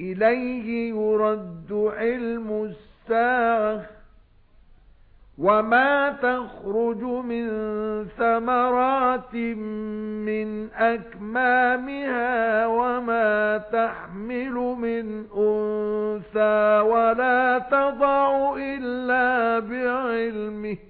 إِلَيْهِ يُرَدُّ عِلْمُ السَّاعَةِ وَمَا تَخْرُجُ مِنْ ثَمَرَاتٍ مِنْ أَكْمَامِهَا وَمَا تَحْمِلُ مِنْ أُنْثَى وَلَا تَضَعُ إِلَّا بِعِلْمِهِ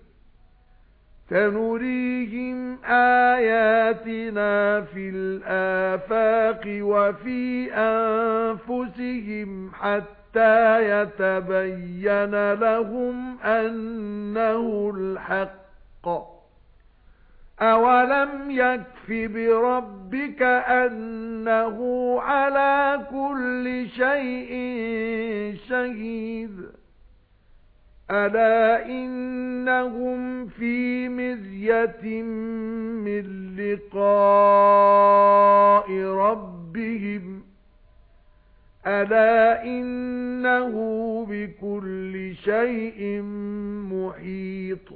سَنُرِيهِمْ آيَاتِنَا فِي الْآفَاقِ وَفِي أَنفُسِهِمْ حَتَّى يَتَبَيَّنَ لَهُمْ أَنَّهُ الْحَقُّ. أَوَلَمْ يَكْفِ بِرَبِّكَ أَنَّهُ عَلَى كُلِّ شَيْءٍ شَهِيدٌ؟ أَلَا إِنَّهُمْ فِي مِرْيَةٍ مِنْ لِقَاءِ رَبِّهِمْ أَلَا إِنَّهُ بِكُلِّ شَيْءٍ مُحِيطٌ